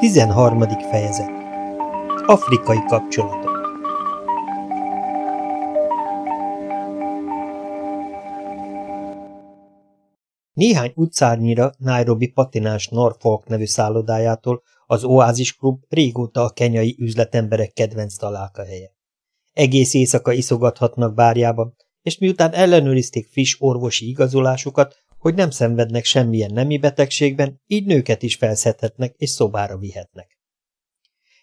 13. fejezet Afrikai kapcsolatok Néhány utcárnyira Nairobi patinás Norfolk nevű szállodájától az Oázis Klub régóta a kenyai üzletemberek kedvenc találkahelye. Egész éjszaka iszogathatnak bárjában, és miután ellenőrizték friss orvosi igazolásukat, hogy nem szenvednek semmilyen nemi betegségben, így nőket is felszedhetnek és szobára vihetnek.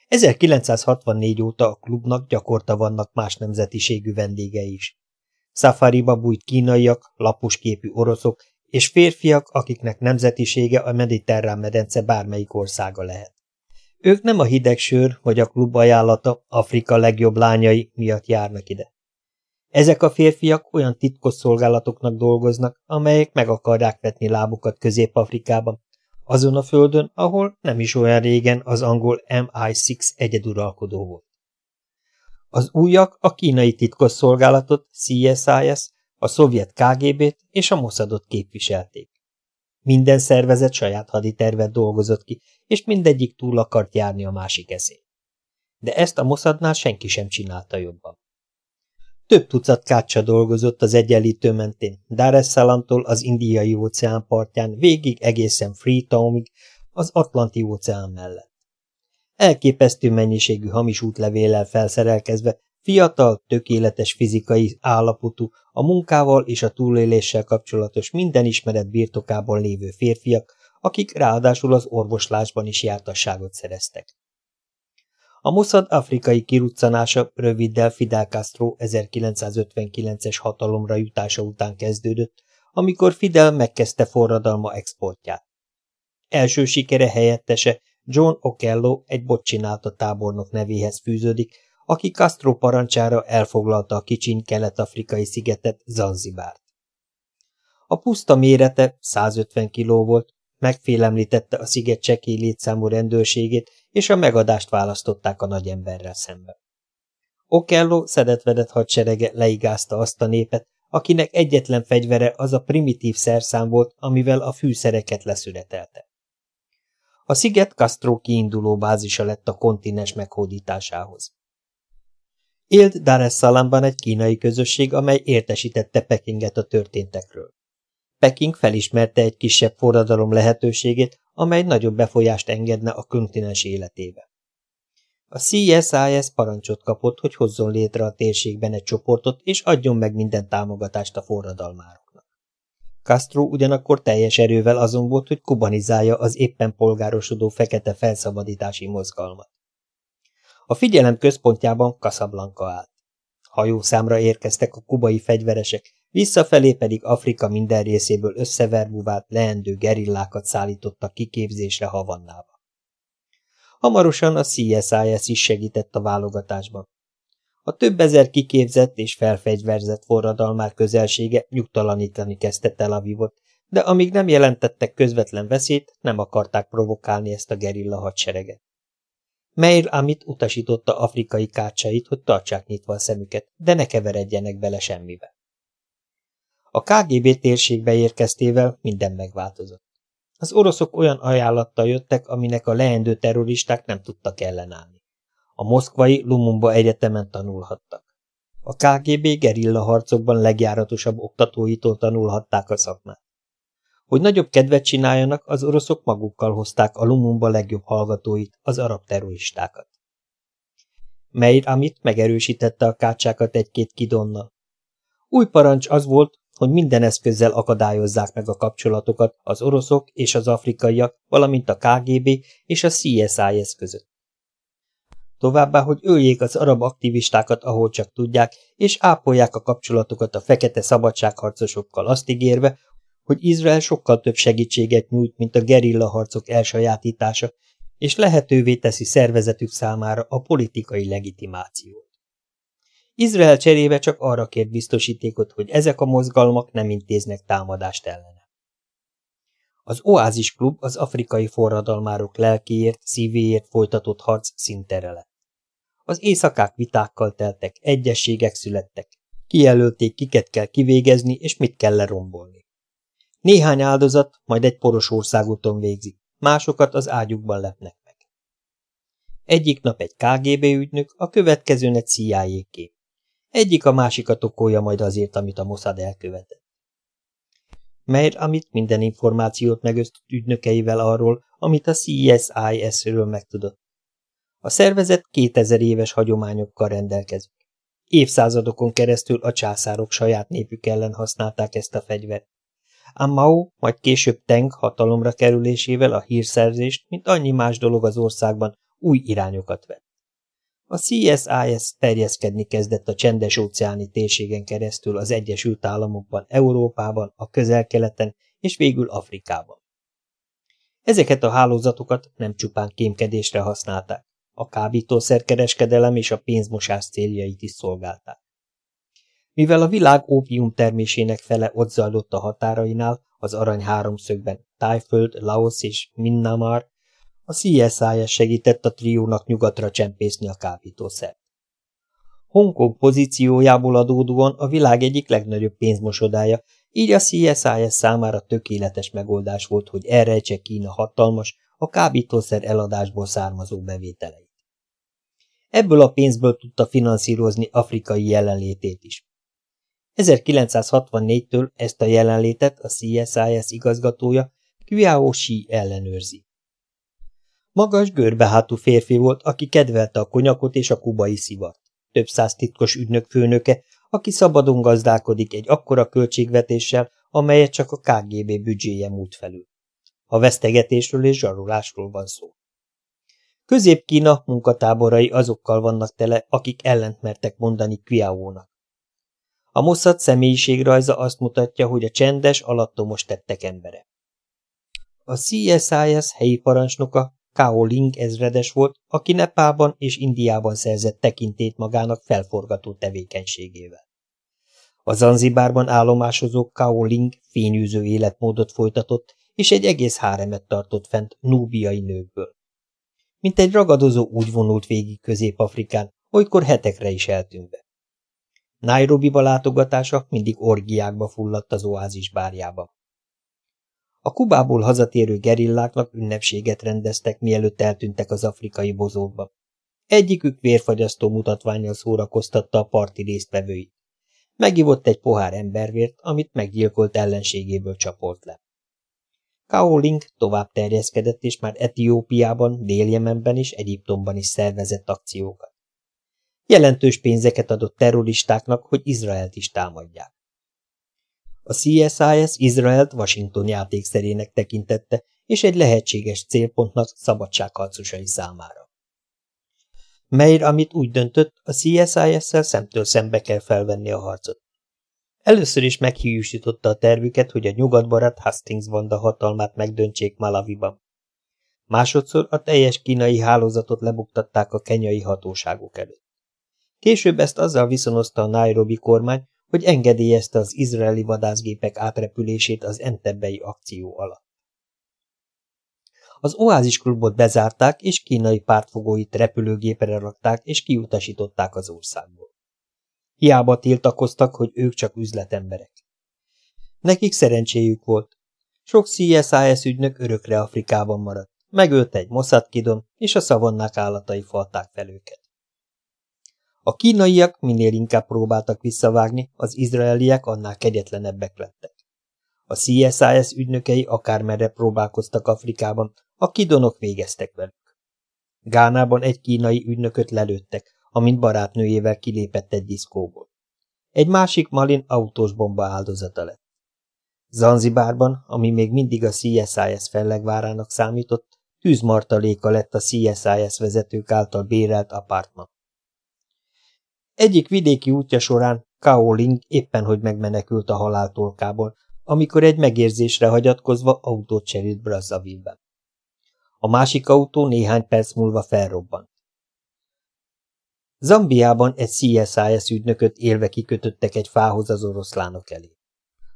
1964 óta a klubnak gyakorta vannak más nemzetiségű vendégei is. Szafariba bújt kínaiak, lapusképű oroszok és férfiak, akiknek nemzetisége a mediterrán medence bármelyik országa lehet. Ők nem a hideg sör vagy a klub ajánlata Afrika legjobb lányai miatt járnak ide. Ezek a férfiak olyan titkosszolgálatoknak dolgoznak, amelyek meg akarják vetni lábukat Közép-Afrikában, azon a földön, ahol nem is olyan régen az angol MI6 egyeduralkodó volt. Az újak a kínai titkosszolgálatot, CSIS, a szovjet KGB-t és a Mossadot képviselték. Minden szervezet saját haditervet dolgozott ki, és mindegyik túl akart járni a másik eszén. De ezt a Mossadnál senki sem csinálta jobban. Több tucat kácsa dolgozott az egyenlítő mentén, Dar es Salaamtól az indiai óceán partján, végig egészen Freetownig, az Atlanti óceán mellett. Elképesztő mennyiségű hamis útlevéllel felszerelkezve, fiatal, tökéletes fizikai állapotú, a munkával és a túléléssel kapcsolatos minden ismeret birtokában lévő férfiak, akik ráadásul az orvoslásban is jártasságot szereztek. A Mossad afrikai kiruccanása röviddel Fidel Castro 1959-es hatalomra jutása után kezdődött, amikor Fidel megkezdte forradalma exportját. Első sikere helyettese John Okello egy botcsinálta tábornok nevéhez fűződik, aki Castro parancsára elfoglalta a kicsiny kelet-afrikai szigetet Zanzibárt. A puszta mérete 150 kiló volt, megfélemlítette a sziget csekély létszámú rendőrségét, és a megadást választották a nagyemberrel szembe. Okello szedetvedett hadserege leigázta azt a népet, akinek egyetlen fegyvere az a primitív szerszám volt, amivel a fűszereket leszületelte. A sziget Castro kiinduló bázisa lett a kontinens meghódításához. Élt Dar es egy kínai közösség, amely értesítette Pekinget a történtekről. Peking felismerte egy kisebb forradalom lehetőségét, amely nagyobb befolyást engedne a kontinens életébe. A CSIS parancsot kapott, hogy hozzon létre a térségben egy csoportot, és adjon meg minden támogatást a forradalmároknak. Castro ugyanakkor teljes erővel azon volt, hogy kubanizálja az éppen polgárosodó fekete felszabadítási mozgalmat. A figyelem központjában Casablanca állt. Hajószámra érkeztek a kubai fegyveresek, visszafelé pedig Afrika minden részéből összeverbuvált leendő gerillákat szállítottak kiképzésre Havannába. Hamarosan a CSIS is segített a válogatásban. A több ezer kiképzett és felfegyverzett forradalmár közelsége nyugtalanítani kezdte Tel Avivot, de amíg nem jelentettek közvetlen veszélyt, nem akarták provokálni ezt a gerilla hadsereget. Meir Amit utasította afrikai kácsait, hogy tartsák nyitva a szemüket, de ne keveredjenek bele semmibe. A KGB térségbe érkeztével minden megváltozott. Az oroszok olyan ajánlattal jöttek, aminek a leendő terroristák nem tudtak ellenállni. A moszkvai Lumumba egyetemen tanulhattak. A KGB gerilla harcokban legjáratosabb oktatóitól tanulhatták a szakmát. Hogy nagyobb kedvet csináljanak, az oroszok magukkal hozták a Lumumba legjobb hallgatóit, az arab terroristákat. Meir Amit megerősítette a kácsákat egy-két kidonnal. Új parancs az volt, hogy minden eszközzel akadályozzák meg a kapcsolatokat az oroszok és az afrikaiak, valamint a KGB és a CSIS között. Továbbá, hogy öljék az arab aktivistákat, ahol csak tudják, és ápolják a kapcsolatokat a fekete szabadságharcosokkal azt ígérve, hogy Izrael sokkal több segítséget nyújt, mint a gerilla harcok elsajátítása, és lehetővé teszi szervezetük számára a politikai legitimációt. Izrael cserébe csak arra kért biztosítékot, hogy ezek a mozgalmak nem intéznek támadást ellene. Az Oázis Klub az afrikai forradalmárok lelkéért, szívéért folytatott harc szintere lett. Az éjszakák vitákkal teltek, egyességek születtek, kijelölték, kiket kell kivégezni, és mit kell lerombolni. Néhány áldozat majd egy poros országúton végzik, másokat az ágyukban lepnek meg. Egyik nap egy KGB ügynök, a következőn egy cia kép. Egyik a másikat okolja majd azért, amit a Mossad elkövetett. Mert amit minden információt megösztött ügynökeivel arról, amit a CSIS-ről megtudott. A szervezet 2000 éves hagyományokkal rendelkezik. Évszázadokon keresztül a császárok saját népük ellen használták ezt a fegyvert. Ám Mao, majd később Teng hatalomra kerülésével a hírszerzést, mint annyi más dolog az országban, új irányokat vett. A CSIS terjeszkedni kezdett a csendes óceáni térségen keresztül az Egyesült Államokban, Európában, a közel-keleten és végül Afrikában. Ezeket a hálózatokat nem csupán kémkedésre használták, a kábítószerkereskedelem és a pénzmosás céljait is szolgálták. Mivel a világ ópium termésének fele ott zajlott a határainál, az arany háromszögben, Tájföld, Laos és Minnamar, a CSIS segített a triónak nyugatra csempészni a kábítószert. Hongkong pozíciójából adódóan a világ egyik legnagyobb pénzmosodája, így a CSIS számára tökéletes megoldás volt, hogy elrejtse Kína hatalmas, a kábítószer eladásból származó bevételeit. Ebből a pénzből tudta finanszírozni afrikai jelenlétét is. 1964-től ezt a jelenlétet a CSIS igazgatója Qiao Shi ellenőrzi. Magas, görbehátú férfi volt, aki kedvelte a konyakot és a kubai szivart. Több száz titkos ügynök főnöke, aki szabadon gazdálkodik egy akkora költségvetéssel, amelyet csak a KGB büdzséje múlt felül. A vesztegetésről és zsarolásról van szó. Közép-Kína munkatáborai azokkal vannak tele, akik ellent mertek mondani Qiao-nak. A Mossad személyiségrajza azt mutatja, hogy a csendes, alattomos tettek embere. A CSIS helyi parancsnoka Kao Ling ezredes volt, aki Nepában és Indiában szerzett tekintét magának felforgató tevékenységével. A Zanzibárban állomásozó Kao Ling fényűző életmódot folytatott, és egy egész háremet tartott fent núbiai nőkből. Mint egy ragadozó úgy vonult végig Közép-Afrikán, olykor hetekre is eltűnve. Nairobi-ba látogatása mindig orgiákba fulladt az oázis bárjába. A Kubából hazatérő gerilláknak ünnepséget rendeztek, mielőtt eltűntek az afrikai bozókba. Egyikük vérfagyasztó mutatványjal szórakoztatta a parti résztvevőit. Megivott egy pohár embervért, amit meggyilkolt ellenségéből csapolt le. Kaoling tovább terjeszkedett, és már Etiópiában, Déljemenben és Egyiptomban is szervezett akciókat. Jelentős pénzeket adott terroristáknak, hogy Izraelt is támadják. A CSIS Izraelt Washington játékszerének tekintette, és egy lehetséges célpontnak szabadságharcosai számára. Meir, amit úgy döntött, a CSIS-szel szemtől szembe kell felvenni a harcot. Először is meghiúsította a tervüket, hogy a nyugatbarát Hastings banda hatalmát megdöntsék Malaviban. Másodszor a teljes kínai hálózatot lebuktatták a kenyai hatóságok előtt. Később ezt azzal viszonozta a Nairobi kormány, hogy engedélyezte az izraeli vadászgépek átrepülését az entebbei akció alatt. Az oázis klubot bezárták, és kínai pártfogóit repülőgépre rakták, és kiutasították az országból. Hiába tiltakoztak, hogy ők csak üzletemberek. Nekik szerencséjük volt. Sok CSIS ügynök örökre Afrikában maradt. Megölt egy Mossad kidon, és a szavannák állatai falták fel őket. A kínaiak minél inkább próbáltak visszavágni, az izraeliek annál kegyetlenebbek lettek. A CSIS ügynökei akármerre próbálkoztak Afrikában, a kidonok végeztek velük. Gánában egy kínai ügynököt lelőttek, amint barátnőjével kilépett egy diszkóból. Egy másik Malin autós bomba áldozata lett. Zanzibárban, ami még mindig a CSIS fellegvárának számított, tűzmartaléka lett a CSIS vezetők által bérelt apartman. Egyik vidéki útja során Kao Ling éppen hogy megmenekült a haláltolkából, amikor egy megérzésre hagyatkozva autót cserélt Brazzaville-ben. A másik autó néhány perc múlva felrobbant. Zambiában egy CSIS ügynököt élve kikötöttek egy fához az oroszlánok elé.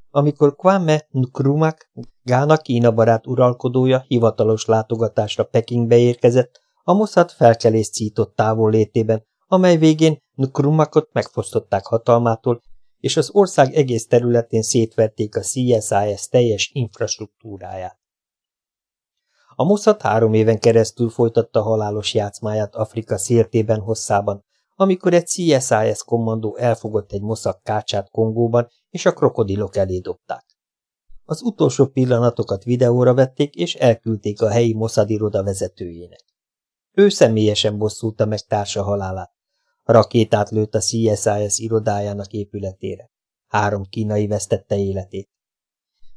Amikor Kwame Nkrumak, Gána Kína barát uralkodója hivatalos látogatásra Pekingbe érkezett, a Mossad felkelést szított távol létében, amely végén Nkrumakot megfosztották hatalmától, és az ország egész területén szétverték a CSIS teljes infrastruktúráját. A Mossad három éven keresztül folytatta halálos játszmáját Afrika széltében hosszában, amikor egy CSIS kommandó elfogott egy Mossad kácsát Kongóban, és a krokodilok elé dobták. Az utolsó pillanatokat videóra vették, és elküldték a helyi Mossad iroda vezetőjének. Ő személyesen bosszulta meg társa halálát. Rakétát lőtt a CSIS irodájának épületére. Három kínai vesztette életét.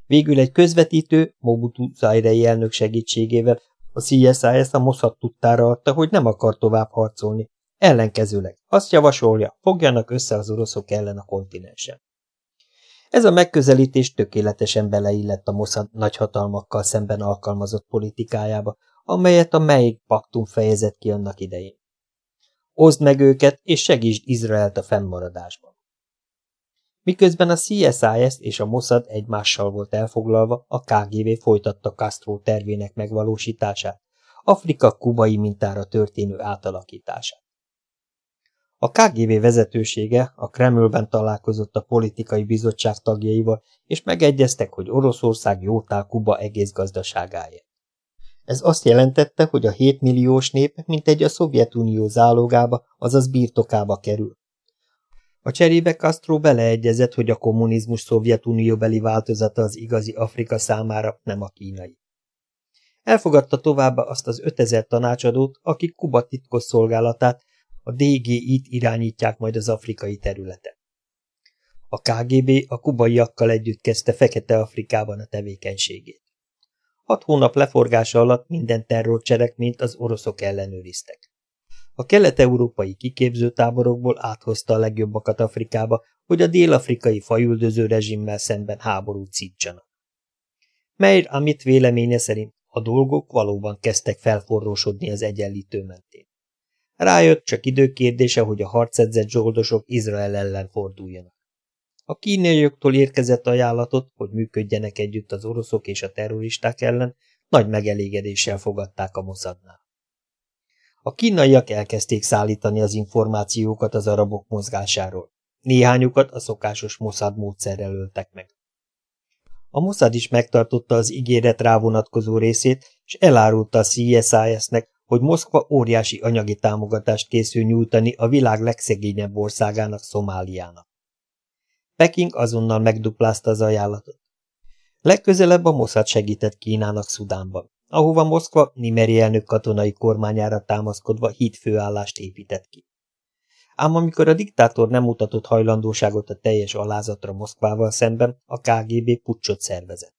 Végül egy közvetítő, Mobutu Zairei elnök segítségével a CSIS a Mossad tudtára adta, hogy nem akar tovább harcolni. Ellenkezőleg azt javasolja, fogjanak össze az oroszok ellen a kontinensen. Ez a megközelítés tökéletesen beleillett a Mossad nagyhatalmakkal szemben alkalmazott politikájába, amelyet a melyik paktum fejezett ki annak idején. Oszd meg őket, és segítsd Izraelt a fennmaradásban. Miközben a CSIS és a Mossad egymással volt elfoglalva, a KGB folytatta Castro tervének megvalósítását, Afrika kubai mintára történő átalakítását. A KGB vezetősége a Kremlben találkozott a politikai bizottság tagjaival, és megegyeztek, hogy Oroszország jótál Kuba egész gazdaságáért. Ez azt jelentette, hogy a 7 milliós nép mintegy a Szovjetunió zálogába, azaz birtokába kerül. A cserébe Castro beleegyezett, hogy a kommunizmus Szovjetunióbeli változata az igazi Afrika számára, nem a kínai. Elfogadta továbbá azt az 5000 tanácsadót, akik Kuba titkos szolgálatát, a DGI-t irányítják majd az afrikai területen. A KGB a kubaiakkal együtt kezdte Fekete-Afrikában a tevékenységét. Hat hónap leforgása alatt minden terrorcselekményt az oroszok ellenőriztek. A kelet-európai kiképzőtáborokból áthozta a legjobbakat Afrikába, hogy a dél-afrikai fajüldöző rezsimmel szemben háborút szítsanak. Meir Amit véleménye szerint a dolgok valóban kezdtek felforrósodni az egyenlítő mentén. Rájött csak időkérdése, hogy a harcedzett zsoldosok Izrael ellen forduljanak. A kínaiaktól érkezett ajánlatot, hogy működjenek együtt az oroszok és a terroristák ellen, nagy megelégedéssel fogadták a Mossadnál. A kínaiak elkezdték szállítani az információkat az arabok mozgásáról. Néhányukat a szokásos Mossad módszerrel öltek meg. A Mossad is megtartotta az ígéret rávonatkozó részét, és elárulta a CSIS-nek, hogy Moszkva óriási anyagi támogatást készül nyújtani a világ legszegényebb országának, Szomáliának. Peking azonnal megduplázta az ajánlatot. Legközelebb a Mossad segített Kínának Szudánban ahova Moszkva Nimeri elnök katonai kormányára támaszkodva hídfőállást épített ki. Ám amikor a diktátor nem mutatott hajlandóságot a teljes alázatra Moszkvával szemben, a KGB pucsot szervezett.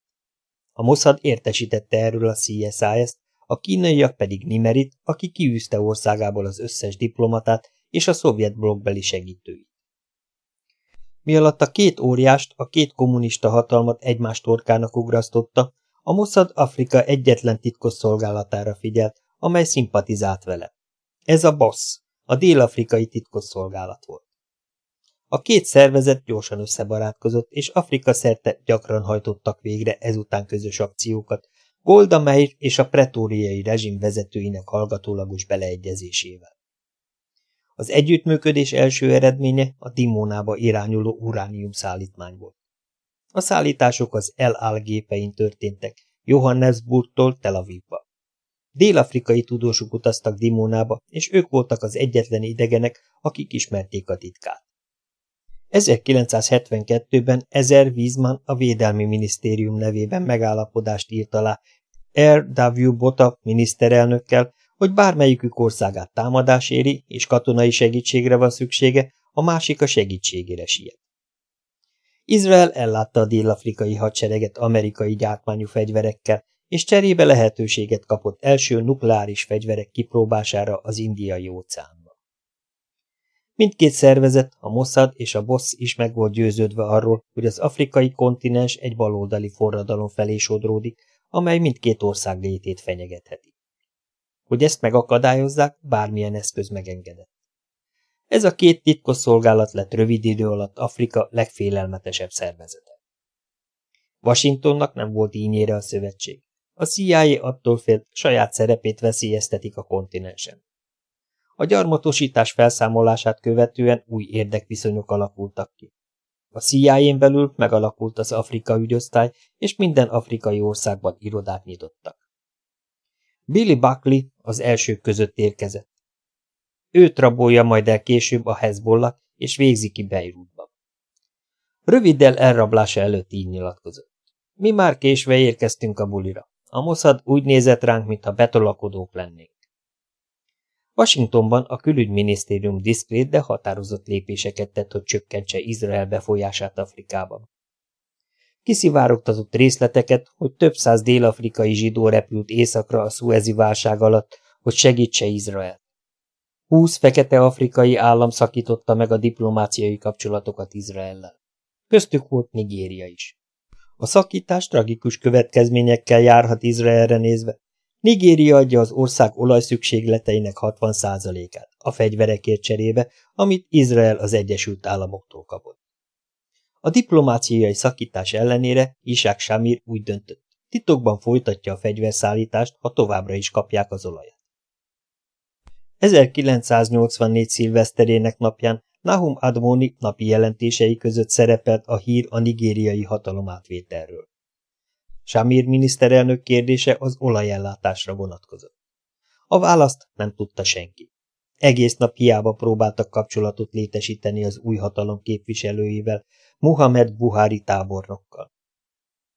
A Mossad értesítette erről a CSIS-t, a kínaiak pedig Nimerit, aki kiűzte országából az összes diplomatát és a szovjet blokkbeli segítőit. Mi alatt a két óriást, a két kommunista hatalmat egymás torkának ugrasztotta, a Mossad Afrika egyetlen titkos szolgálatára figyelt, amely szimpatizált vele. Ez a BOSS, a dél-afrikai titkosszolgálat volt. A két szervezet gyorsan összebarátkozott, és Afrika szerte gyakran hajtottak végre ezután közös akciókat, Golda Meir és a pretóriai rezsim vezetőinek hallgatólagos beleegyezésével. Az együttműködés első eredménye a Dimónába irányuló uránium szállítmány volt. A szállítások az El Al gépein történtek, Johannesburgtól Tel Avivba. Dél-afrikai tudósok utaztak Dimónába, és ők voltak az egyetlen idegenek, akik ismerték a titkát. 1972-ben Ezer Wiesmann a Védelmi Minisztérium nevében megállapodást írt alá R. W. Bota miniszterelnökkel, hogy bármelyikük országát támadás éri, és katonai segítségre van szüksége, a másik a segítségére siet. Izrael ellátta a dél-afrikai hadsereget amerikai gyártmányú fegyverekkel, és cserébe lehetőséget kapott első nukleáris fegyverek kipróbására az indiai óceánban. Mindkét szervezet, a Mossad és a BOSS is meg volt győződve arról, hogy az afrikai kontinens egy baloldali forradalom felé sodródik, amely mindkét ország létét fenyegetheti. Hogy ezt megakadályozzák, bármilyen eszköz megengedett. Ez a két titkos szolgálat lett rövid idő alatt Afrika legfélelmetesebb szervezete. Washingtonnak nem volt ínyére a szövetség. A CIA attól félt, saját szerepét veszélyeztetik a kontinensen. A gyarmatosítás felszámolását követően új érdekviszonyok alakultak ki. A CIA-n belül megalakult az Afrika ügyosztály, és minden afrikai országban irodát nyitottak. Billy Buckley az elsők között érkezett. Őt rabolja majd el később a Hezbollah, és végzi ki Beirutba. Röviddel elrablása előtt így nyilatkozott. Mi már késve érkeztünk a bulira. A Mossad úgy nézett ránk, mintha betolakodók lennénk. Washingtonban a külügyminisztérium diszkrét, de határozott lépéseket tett, hogy csökkentse Izrael befolyását Afrikában. Kiszivárogtatott részleteket, hogy több száz dél-afrikai zsidó repült északra a szuezi válság alatt, hogy segítse Izrael. Húsz fekete-afrikai állam szakította meg a diplomáciai kapcsolatokat Izraellel. Köztük volt Nigéria is. A szakítás tragikus következményekkel járhat Izraelre nézve. Nigéria adja az ország olajszükségleteinek 60%-át a fegyverekért cserébe, amit Izrael az Egyesült Államoktól kapott. A diplomáciai szakítás ellenére Isák Samir úgy döntött, titokban folytatja a fegyverszállítást, ha továbbra is kapják az olajat. 1984 szilveszterének napján Nahum Admoni napi jelentései között szerepelt a hír a nigériai hatalomátvételről. Samir miniszterelnök kérdése az olajellátásra vonatkozott. A választ nem tudta senki. Egész nap hiába próbáltak kapcsolatot létesíteni az új hatalom képviselőivel, Muhammed Buhari tábornokkal.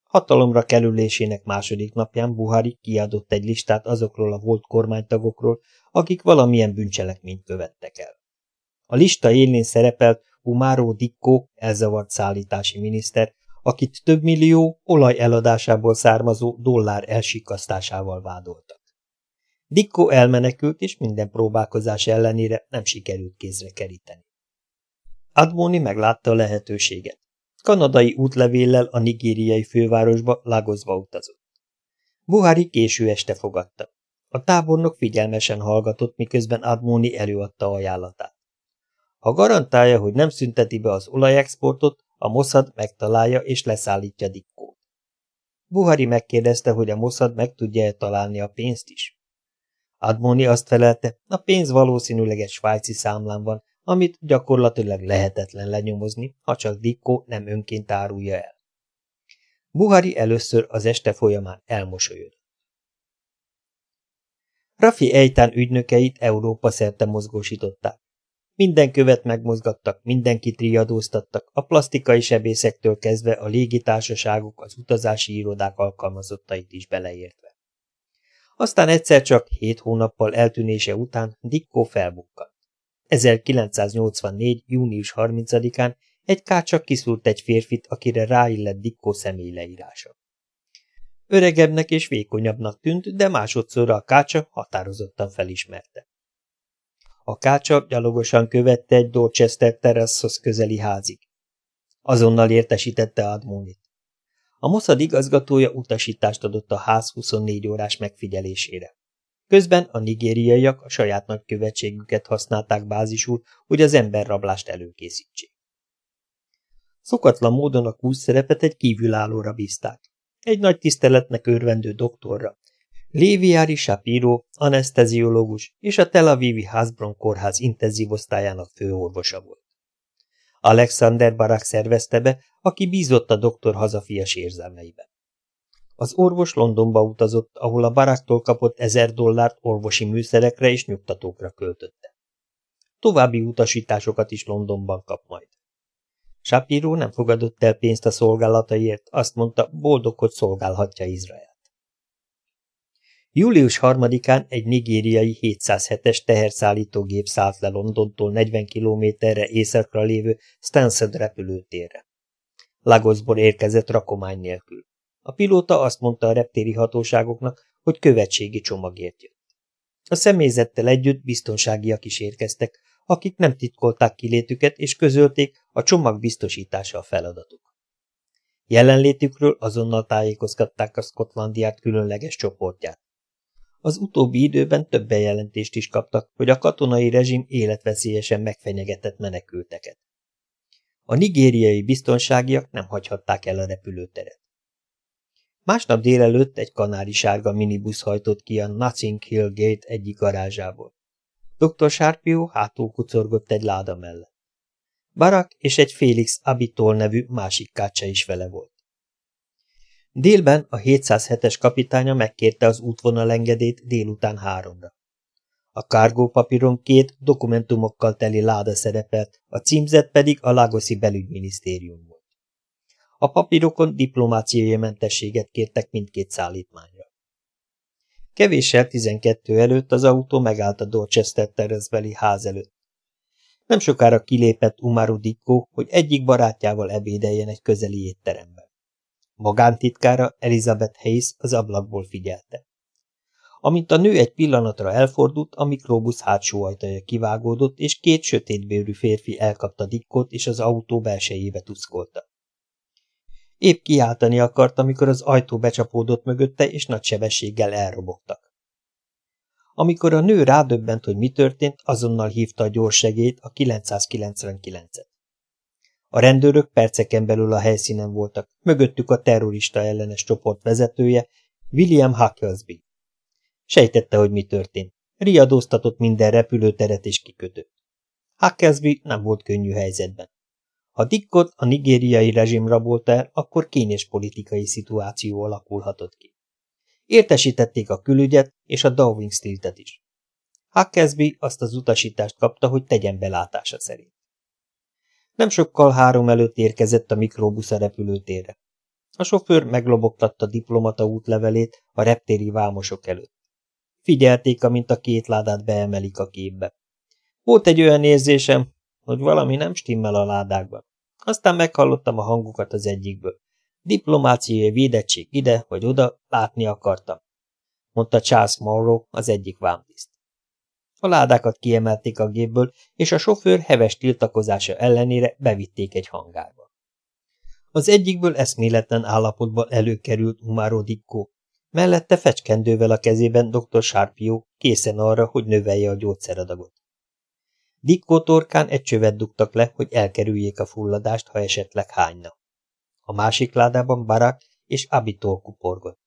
Hatalomra kerülésének második napján Buhari kiadott egy listát azokról a volt kormánytagokról, akik valamilyen bűncselekményt követtek el. A lista élén szerepelt Umaro Dikko, elzavart szállítási miniszter, akit több millió olaj eladásából származó dollár elsikasztásával vádoltak. Dikko elmenekült, és minden próbálkozás ellenére nem sikerült kézre keríteni. Admoni meglátta a lehetőséget. Kanadai útlevéllel a nigériai fővárosba Lagosba utazott. Buhari késő este fogadta. A tábornok figyelmesen hallgatott, miközben Admoni előadta ajánlatát. Ha garantálja, hogy nem szünteti be az olajexportot, a Mossad megtalálja és leszállítja Dikkót. Buhari megkérdezte, hogy a Mossad meg tudja-e találni a pénzt is. Admoni azt felelte, a pénz valószínűleg egy svájci számlán van, amit gyakorlatilag lehetetlen lenyomozni, ha csak Dikko nem önként árulja el. Buhari először az este folyamán elmosolyodott. Rafi Ejtán ügynökeit Európa szerte mozgósították. Minden követ megmozgattak, mindenkit riadóztattak, a plastikai sebészektől kezdve a légitársaságok, az utazási irodák alkalmazottait is beleértve. Aztán egyszer csak hét hónappal eltűnése után Dikko felbukkant. 1984. június 30-án egy kácsak kiszúrt egy férfit, akire ráillett Dikko személy leírása. Öregebbnek és vékonyabbnak tűnt, de másodszorra a kácsa határozottan felismerte. A kácsa gyalogosan követte egy Dorchester teraszhoz közeli házig. Azonnal értesítette Admonit. A Mossad igazgatója utasítást adott a ház 24 órás megfigyelésére. Közben a nigériaiak a saját nagykövetségüket használták bázisul, hogy az emberrablást előkészítsék. Szokatlan módon a kulcs szerepet egy kívülállóra bízták. Egy nagy tiszteletnek örvendő doktorra, Léviári Shapiro, anesteziológus és a Tel Avivi Hasbron kórház intenzív osztályának főorvosa volt. Alexander Barak szervezte be, aki bízott a doktor hazafias érzelmeibe. Az orvos Londonba utazott, ahol a Baraktól kapott ezer dollárt orvosi műszerekre és nyugtatókra költötte. További utasításokat is Londonban kap majd. Shapiro nem fogadott el pénzt a szolgálataiért, azt mondta, boldog, hogy szolgálhatja Izrael. Július 3-án egy nigériai 707-es teherszállítógép szállt le Londontól 40 kilométerre északra lévő Stansted repülőtérre. Lagosból érkezett rakomány nélkül. A pilóta azt mondta a reptéri hatóságoknak, hogy követségi csomagért jött. A személyzettel együtt biztonságiak is érkeztek, akik nem titkolták kilétüket és közölték, a csomag biztosítása a feladatuk. Jelenlétükről azonnal tájékoztatták a Skotlandiát különleges csoportját. Az utóbbi időben több bejelentést is kaptak, hogy a katonai rezsim életveszélyesen megfenyegetett menekülteket. A nigériai biztonságiak nem hagyhatták el a repülőteret. Másnap délelőtt egy kanári sárga minibusz hajtott ki a Nothing Hill Gate egyik garázsából. Dr. Sárpió hátul kucorgott egy láda mellett. Barak és egy Félix Abitol nevű másik kácsa is vele volt. Délben a 707-es kapitánya megkérte az útvonal engedét délután háromra. A kárgópapíron két dokumentumokkal teli láda szerepelt, a címzet pedig a Lagoszi belügyminisztérium. A papírokon diplomáciai mentességet kértek mindkét szállítmányra. Kevéssel 12 előtt az autó megállt a Dorchester teraszbeli ház előtt. Nem sokára kilépett Umaru Dikko, hogy egyik barátjával ebédeljen egy közeli étteremben. Magántitkára Elizabeth Hayes az ablakból figyelte. Amint a nő egy pillanatra elfordult, a mikróbusz hátsó ajtaja kivágódott, és két sötétbőrű férfi elkapta Dikkot, és az autó belsejébe tuszkolta. Épp kiáltani akart, amikor az ajtó becsapódott mögötte, és nagy sebességgel elrobogtak. Amikor a nő rádöbbent, hogy mi történt, azonnal hívta a gyorsegét, a 999-et. A rendőrök perceken belül a helyszínen voltak, mögöttük a terrorista ellenes csoport vezetője, William Hucklesby. Sejtette, hogy mi történt. Riadóztatott minden repülőteret és kikötött. Hucklesby nem volt könnyű helyzetben. Ha Dickot a nigériai rezsim rabolta el, akkor kényes politikai szituáció alakulhatott ki. Értesítették a külügyet és a Downing Street-et is. Huckesby azt az utasítást kapta, hogy tegyen belátása szerint. Nem sokkal három előtt érkezett a mikrobusz a repülőtérre. A sofőr meglobogtatta diplomata útlevelét a reptéri vámosok előtt. Figyelték, amint a két ládát beemelik a képbe. Volt egy olyan érzésem, hogy valami nem stimmel a ládákban. Aztán meghallottam a hangukat az egyikből. Diplomáciai védettség ide vagy oda, látni akartam, mondta Charles Morrow, az egyik vámtiszt. A ládákat kiemelték a gépből, és a sofőr heves tiltakozása ellenére bevitték egy hangárba. Az egyikből eszméletlen állapotban előkerült Umaro Dikko, mellette fecskendővel a kezében dr. Sárpió készen arra, hogy növelje a gyógyszeradagot. Dikko torkán egy csövet dugtak le, hogy elkerüljék a fulladást, ha esetleg hányna. A másik ládában Barak és Abitol kuporgott.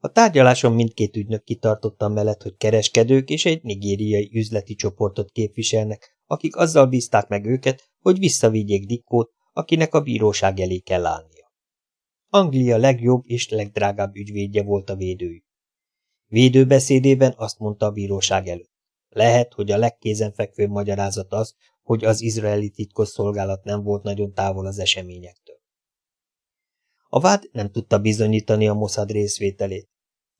A tárgyaláson mindkét ügynök kitartotta mellett, hogy kereskedők és egy nigériai üzleti csoportot képviselnek, akik azzal bízták meg őket, hogy visszavigyék Dikkót, akinek a bíróság elé kell állnia. Anglia legjobb és legdrágább ügyvédje volt a védőjük. Védőbeszédében azt mondta a bíróság előtt. Lehet, hogy a legkézenfekvőbb magyarázat az, hogy az izraeli titkosszolgálat nem volt nagyon távol az eseményektől. A vád nem tudta bizonyítani a Mossad részvételét.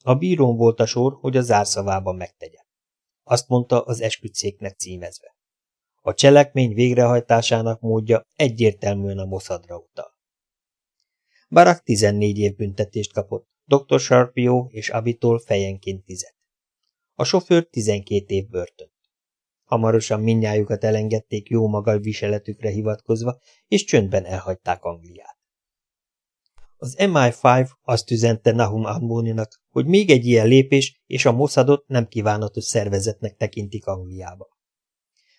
A bírón volt a sor, hogy a zárszavában megtegye. Azt mondta az esküdszéknek címezve. A cselekmény végrehajtásának módja egyértelműen a Mossadra utal. Barak 14 év büntetést kapott, dr. Sharpio és Abitol fejenként tizet. A sofőr 12 év börtön. Hamarosan minnyájukat elengedték jó maga viseletükre hivatkozva, és csöndben elhagyták Angliát. Az MI5 azt üzente Nahum Amboninak, hogy még egy ilyen lépés, és a Mossadot nem kívánatos szervezetnek tekintik Angliába.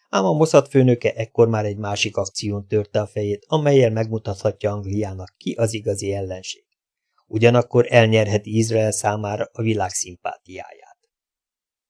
Ám a Mossad főnöke ekkor már egy másik akción törte a fejét, amelyel megmutathatja Angliának, ki az igazi ellenség. Ugyanakkor elnyerheti Izrael számára a világ szimpátiáját.